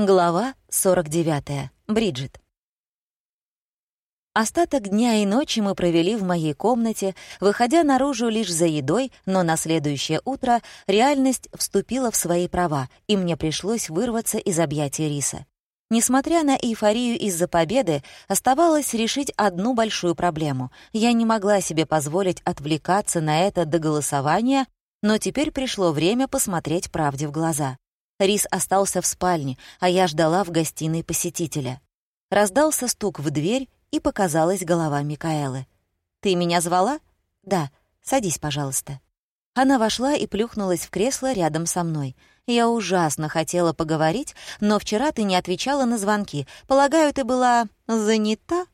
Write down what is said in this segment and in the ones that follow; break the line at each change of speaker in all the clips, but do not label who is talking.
Глава 49. Бриджит. Остаток дня и ночи мы провели в моей комнате, выходя наружу лишь за едой, но на следующее утро реальность вступила в свои права, и мне пришлось вырваться из объятий риса. Несмотря на эйфорию из-за победы, оставалось решить одну большую проблему. Я не могла себе позволить отвлекаться на это до голосования, но теперь пришло время посмотреть правде в глаза. Рис остался в спальне, а я ждала в гостиной посетителя. Раздался стук в дверь, и показалась голова Микаэлы. «Ты меня звала?» «Да. Садись, пожалуйста». Она вошла и плюхнулась в кресло рядом со мной. «Я ужасно хотела поговорить, но вчера ты не отвечала на звонки. Полагаю, ты была занята?»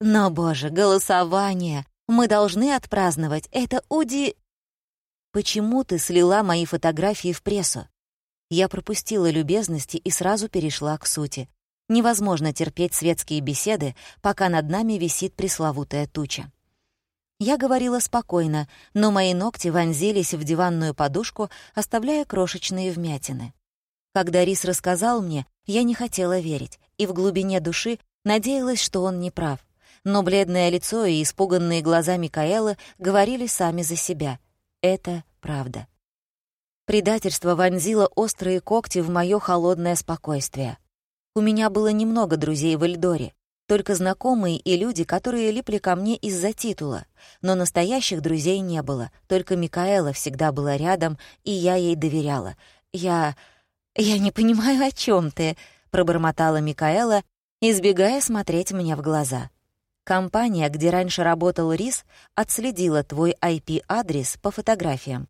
«Но, боже, голосование! Мы должны отпраздновать. Это Уди...» «Почему ты слила мои фотографии в прессу?» Я пропустила любезности и сразу перешла к сути. Невозможно терпеть светские беседы, пока над нами висит пресловутая туча. Я говорила спокойно, но мои ногти вонзились в диванную подушку, оставляя крошечные вмятины. Когда Рис рассказал мне, я не хотела верить, и в глубине души надеялась, что он не прав. Но бледное лицо и испуганные глаза Микаэлы говорили сами за себя. Это правда. Предательство вонзило острые когти в моё холодное спокойствие. У меня было немного друзей в Эльдоре, только знакомые и люди, которые липли ко мне из-за титула. Но настоящих друзей не было, только Микаэла всегда была рядом, и я ей доверяла. «Я... я не понимаю, о чём ты», — пробормотала Микаэла, избегая смотреть мне в глаза. Компания, где раньше работал Рис, отследила твой IP-адрес по фотографиям.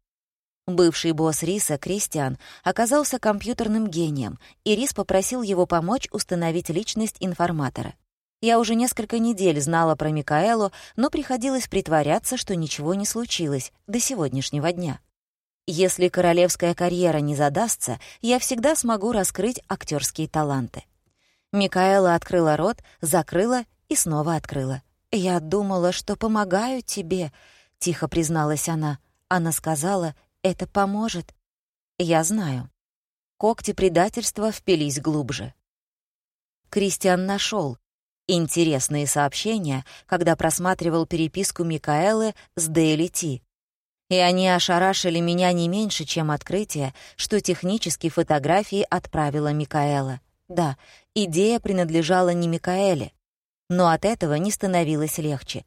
Бывший босс Риса, Кристиан, оказался компьютерным гением, и Рис попросил его помочь установить личность информатора. Я уже несколько недель знала про Микаэлу, но приходилось притворяться, что ничего не случилось до сегодняшнего дня. Если королевская карьера не задастся, я всегда смогу раскрыть актерские таланты. Микаэла открыла рот, закрыла и снова открыла. «Я думала, что помогаю тебе», — тихо призналась она. Она сказала, это поможет. Я знаю. Когти предательства впились глубже. Кристиан нашел интересные сообщения, когда просматривал переписку Микаэлы с Дейли Ти. И они ошарашили меня не меньше, чем открытие, что технически фотографии отправила Микаэла. Да, идея принадлежала не Микаэле, но от этого не становилось легче.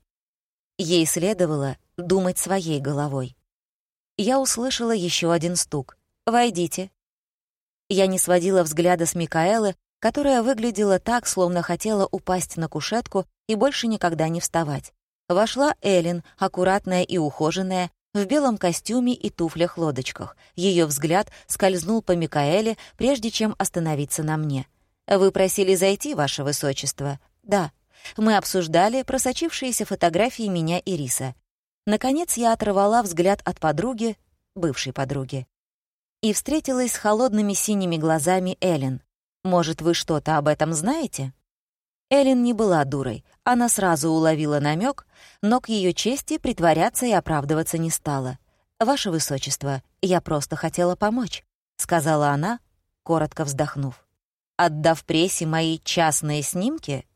Ей следовало думать своей головой я услышала еще один стук. «Войдите». Я не сводила взгляда с Микаэлы, которая выглядела так, словно хотела упасть на кушетку и больше никогда не вставать. Вошла Элин, аккуратная и ухоженная, в белом костюме и туфлях-лодочках. Ее взгляд скользнул по Микаэле, прежде чем остановиться на мне. «Вы просили зайти, Ваше Высочество?» «Да». Мы обсуждали просочившиеся фотографии меня и Риса. Наконец я оторвала взгляд от подруги, бывшей подруги, и встретилась с холодными синими глазами Эллен. «Может, вы что-то об этом знаете?» Эллен не была дурой. Она сразу уловила намек, но к ее чести притворяться и оправдываться не стала. «Ваше Высочество, я просто хотела помочь», — сказала она, коротко вздохнув. «Отдав прессе мои частные снимки?»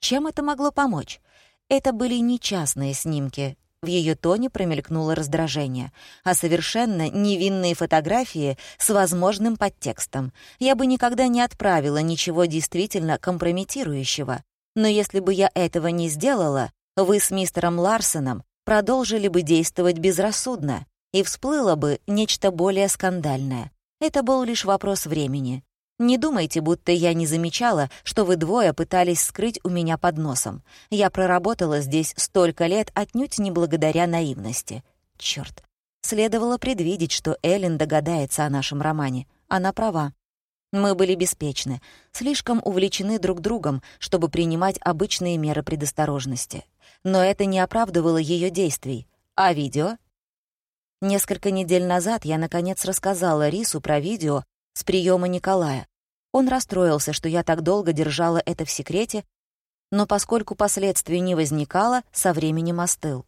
Чем это могло помочь? Это были не частные снимки, в ее тоне промелькнуло раздражение, а совершенно невинные фотографии с возможным подтекстом. Я бы никогда не отправила ничего действительно компрометирующего. Но если бы я этого не сделала, вы с мистером Ларсоном продолжили бы действовать безрассудно, и всплыло бы нечто более скандальное. Это был лишь вопрос времени. Не думайте, будто я не замечала, что вы двое пытались скрыть у меня под носом. Я проработала здесь столько лет отнюдь не благодаря наивности. Чёрт. Следовало предвидеть, что Эллен догадается о нашем романе. Она права. Мы были беспечны, слишком увлечены друг другом, чтобы принимать обычные меры предосторожности. Но это не оправдывало ее действий. А видео? Несколько недель назад я, наконец, рассказала Рису про видео, с приема Николая. Он расстроился, что я так долго держала это в секрете, но поскольку последствий не возникало, со временем остыл.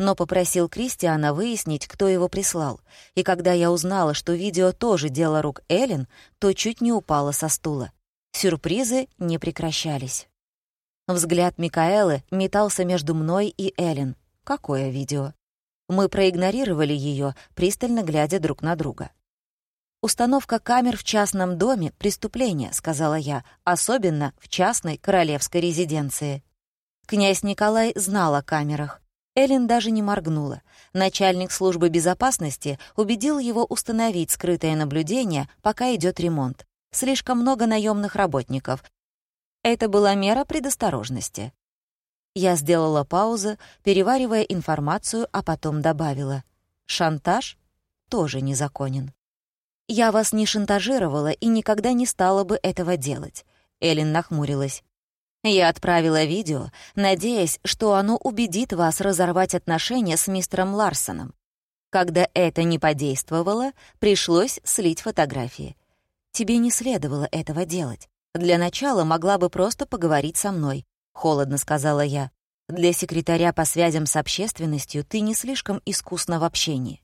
Но попросил Кристиана выяснить, кто его прислал, и когда я узнала, что видео тоже дело рук Эллен, то чуть не упала со стула. Сюрпризы не прекращались. Взгляд Микаэлы метался между мной и Эллен. Какое видео? Мы проигнорировали ее, пристально глядя друг на друга. «Установка камер в частном доме — преступление», — сказала я, особенно в частной королевской резиденции. Князь Николай знал о камерах. Эллен даже не моргнула. Начальник службы безопасности убедил его установить скрытое наблюдение, пока идет ремонт. Слишком много наемных работников. Это была мера предосторожности. Я сделала паузу, переваривая информацию, а потом добавила. Шантаж тоже незаконен. «Я вас не шантажировала и никогда не стала бы этого делать», — Эллен нахмурилась. «Я отправила видео, надеясь, что оно убедит вас разорвать отношения с мистером Ларсоном. Когда это не подействовало, пришлось слить фотографии. Тебе не следовало этого делать. Для начала могла бы просто поговорить со мной», — холодно сказала я. «Для секретаря по связям с общественностью ты не слишком искусна в общении.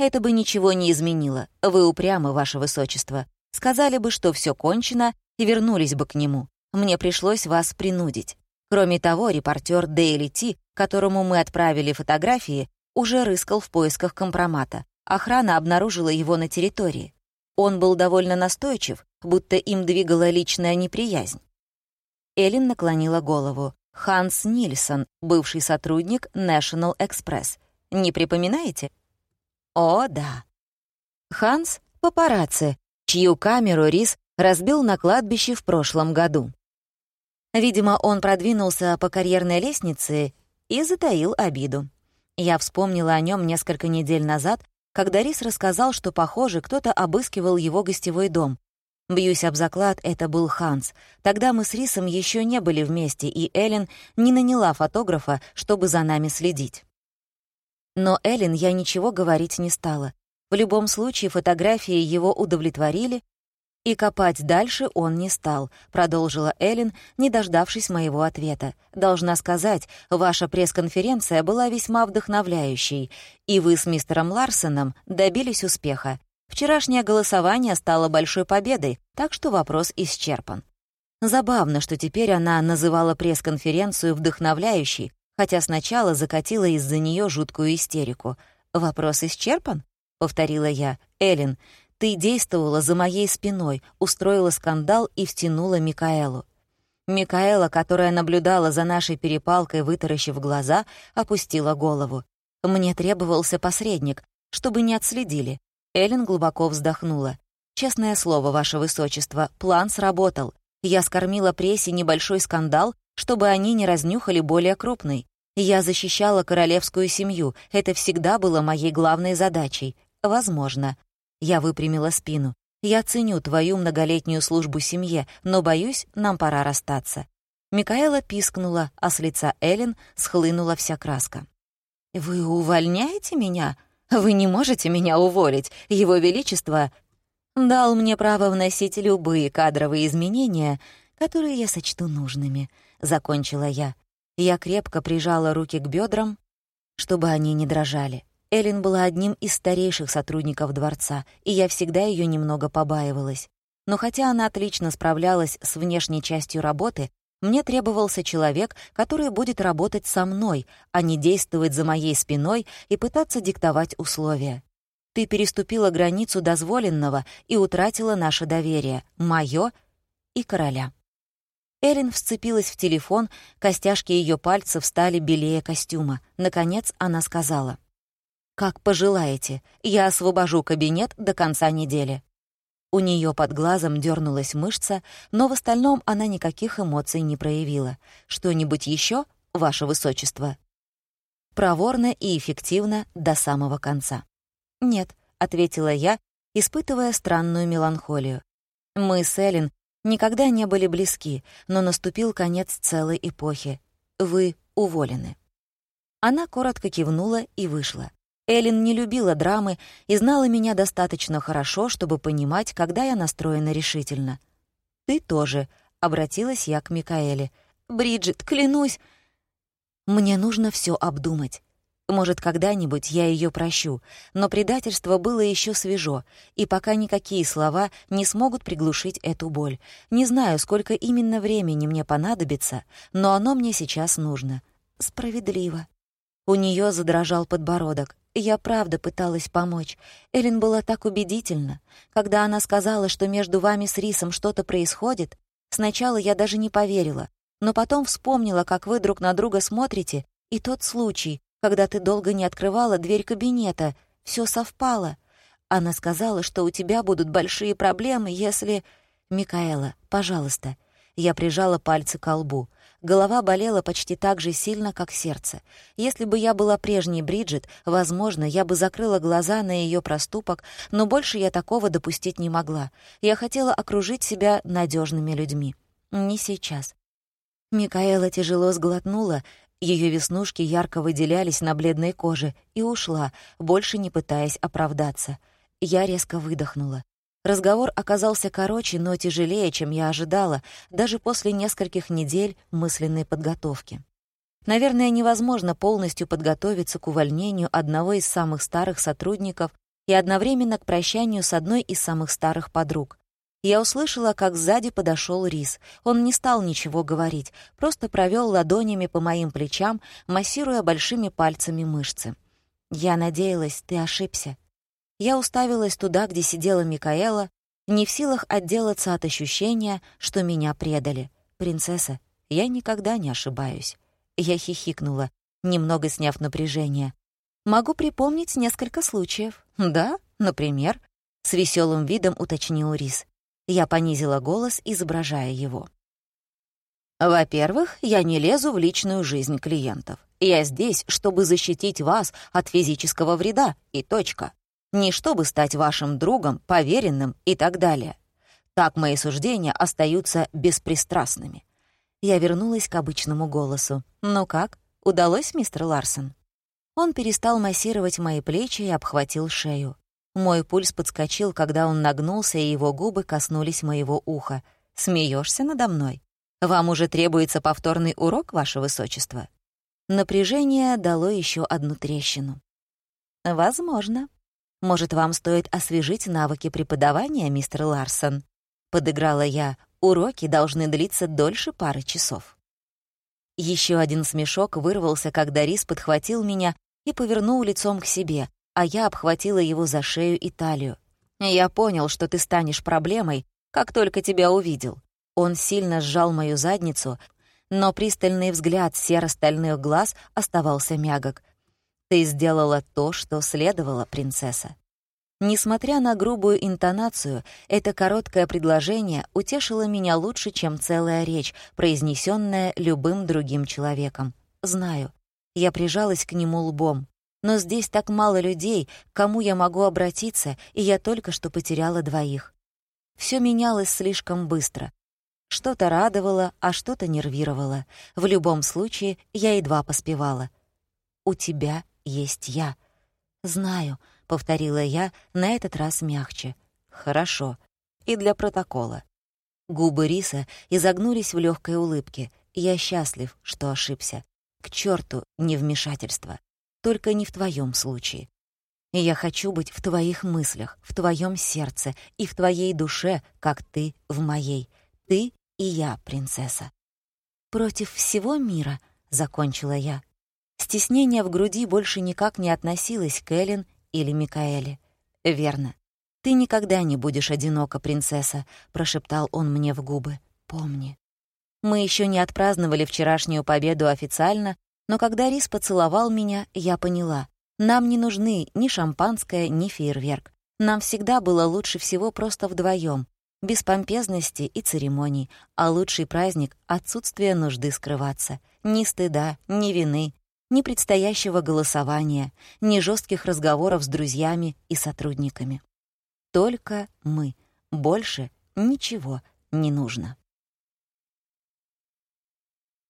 Это бы ничего не изменило. Вы упрямы, ваше высочество. Сказали бы, что все кончено, и вернулись бы к нему. Мне пришлось вас принудить. Кроме того, репортер Дейли Ти, которому мы отправили фотографии, уже рыскал в поисках компромата. Охрана обнаружила его на территории. Он был довольно настойчив, будто им двигала личная неприязнь. Эллен наклонила голову. Ханс Нильсон, бывший сотрудник National Express. Не припоминаете? О, да. Ханс — папарацци, чью камеру Рис разбил на кладбище в прошлом году. Видимо, он продвинулся по карьерной лестнице и затаил обиду. Я вспомнила о нем несколько недель назад, когда Рис рассказал, что, похоже, кто-то обыскивал его гостевой дом. Бьюсь об заклад, это был Ханс. Тогда мы с Рисом еще не были вместе, и Эллен не наняла фотографа, чтобы за нами следить. Но Эллен я ничего говорить не стала. В любом случае фотографии его удовлетворили, и копать дальше он не стал, продолжила Эллен, не дождавшись моего ответа. Должна сказать, ваша пресс-конференция была весьма вдохновляющей, и вы с мистером Ларсоном добились успеха. Вчерашнее голосование стало большой победой, так что вопрос исчерпан. Забавно, что теперь она называла пресс-конференцию вдохновляющей, хотя сначала закатила из-за нее жуткую истерику. «Вопрос исчерпан?» — повторила я. «Эллен, ты действовала за моей спиной, устроила скандал и втянула Микаэлу». Микаэла, которая наблюдала за нашей перепалкой, вытаращив глаза, опустила голову. «Мне требовался посредник, чтобы не отследили». Эллен глубоко вздохнула. «Честное слово, ваше высочество, план сработал. Я скормила прессе небольшой скандал, чтобы они не разнюхали более крупный. Я защищала королевскую семью, это всегда было моей главной задачей. Возможно. Я выпрямила спину. Я ценю твою многолетнюю службу семье, но, боюсь, нам пора расстаться. Микаэла пискнула, а с лица Эллен схлынула вся краска. «Вы увольняете меня? Вы не можете меня уволить. Его Величество дал мне право вносить любые кадровые изменения, которые я сочту нужными», — закончила я. Я крепко прижала руки к бедрам, чтобы они не дрожали. Эллен была одним из старейших сотрудников дворца, и я всегда ее немного побаивалась. Но хотя она отлично справлялась с внешней частью работы, мне требовался человек, который будет работать со мной, а не действовать за моей спиной и пытаться диктовать условия. Ты переступила границу дозволенного и утратила наше доверие, моё и короля. Эрин вцепилась в телефон, костяшки ее пальцев стали белее костюма. Наконец она сказала. «Как пожелаете, я освобожу кабинет до конца недели». У нее под глазом дернулась мышца, но в остальном она никаких эмоций не проявила. «Что-нибудь еще, ваше высочество?» Проворно и эффективно до самого конца. «Нет», — ответила я, испытывая странную меланхолию. Мы с Эллен никогда не были близки, но наступил конец целой эпохи. Вы уволены». Она коротко кивнула и вышла. Эллен не любила драмы и знала меня достаточно хорошо, чтобы понимать, когда я настроена решительно. «Ты тоже», — обратилась я к Микаэле. «Бриджит, клянусь...» «Мне нужно все обдумать. Может, когда-нибудь я ее прощу, но предательство было еще свежо, и пока никакие слова не смогут приглушить эту боль. Не знаю, сколько именно времени мне понадобится, но оно мне сейчас нужно. Справедливо. У нее задрожал подбородок. Я правда пыталась помочь. Элин была так убедительна. Когда она сказала, что между вами с Рисом что-то происходит, сначала я даже не поверила, но потом вспомнила, как вы друг на друга смотрите, и тот случай, когда ты долго не открывала дверь кабинета. Все совпало. Она сказала, что у тебя будут большие проблемы, если... Микаэла, пожалуйста. Я прижала пальцы к лбу. Голова болела почти так же сильно, как сердце. Если бы я была прежней Бриджит, возможно, я бы закрыла глаза на ее проступок, но больше я такого допустить не могла. Я хотела окружить себя надежными людьми. Не сейчас. Микаэла тяжело сглотнула, ее веснушки ярко выделялись на бледной коже и ушла, больше не пытаясь оправдаться. Я резко выдохнула. Разговор оказался короче, но тяжелее, чем я ожидала, даже после нескольких недель мысленной подготовки. Наверное, невозможно полностью подготовиться к увольнению одного из самых старых сотрудников и одновременно к прощанию с одной из самых старых подруг. Я услышала, как сзади подошел Рис. Он не стал ничего говорить, просто провел ладонями по моим плечам, массируя большими пальцами мышцы. «Я надеялась, ты ошибся». Я уставилась туда, где сидела Микаэла, не в силах отделаться от ощущения, что меня предали. «Принцесса, я никогда не ошибаюсь». Я хихикнула, немного сняв напряжение. «Могу припомнить несколько случаев». «Да, например», — с веселым видом уточнил Рис. Я понизила голос, изображая его. «Во-первых, я не лезу в личную жизнь клиентов. Я здесь, чтобы защитить вас от физического вреда, и точка. Не чтобы стать вашим другом, поверенным и так далее. Так мои суждения остаются беспристрастными». Я вернулась к обычному голосу. «Ну как, удалось, мистер Ларсон?» Он перестал массировать мои плечи и обхватил шею. Мой пульс подскочил, когда он нагнулся, и его губы коснулись моего уха. Смеешься надо мной? Вам уже требуется повторный урок, ваше высочество?» Напряжение дало еще одну трещину. «Возможно. Может, вам стоит освежить навыки преподавания, мистер Ларсон?» Подыграла я. «Уроки должны длиться дольше пары часов». Еще один смешок вырвался, когда Рис подхватил меня и повернул лицом к себе, а я обхватила его за шею и талию. «Я понял, что ты станешь проблемой, как только тебя увидел». Он сильно сжал мою задницу, но пристальный взгляд серо-стальных глаз оставался мягок. «Ты сделала то, что следовало, принцесса». Несмотря на грубую интонацию, это короткое предложение утешило меня лучше, чем целая речь, произнесенная любым другим человеком. Знаю. Я прижалась к нему лбом. Но здесь так мало людей, к кому я могу обратиться, и я только что потеряла двоих. Все менялось слишком быстро. Что-то радовало, а что-то нервировало. В любом случае, я едва поспевала. «У тебя есть я». «Знаю», — повторила я, на этот раз мягче. «Хорошо. И для протокола». Губы Риса изогнулись в легкой улыбке. Я счастлив, что ошибся. К черту невмешательство только не в твоем случае. И я хочу быть в твоих мыслях, в твоем сердце и в твоей душе, как ты в моей. Ты и я, принцесса. Против всего мира, — закончила я. Стеснение в груди больше никак не относилось к Эллен или Микаэле. «Верно. Ты никогда не будешь одинока, принцесса», — прошептал он мне в губы. «Помни». Мы еще не отпраздновали вчерашнюю победу официально, но когда Рис поцеловал меня, я поняла. Нам не нужны ни шампанское, ни фейерверк. Нам всегда было лучше всего просто вдвоем, без помпезности и церемоний, а лучший праздник — отсутствие нужды скрываться. Ни стыда, ни вины, ни предстоящего голосования, ни жестких разговоров с друзьями и сотрудниками. Только мы. Больше ничего не нужно.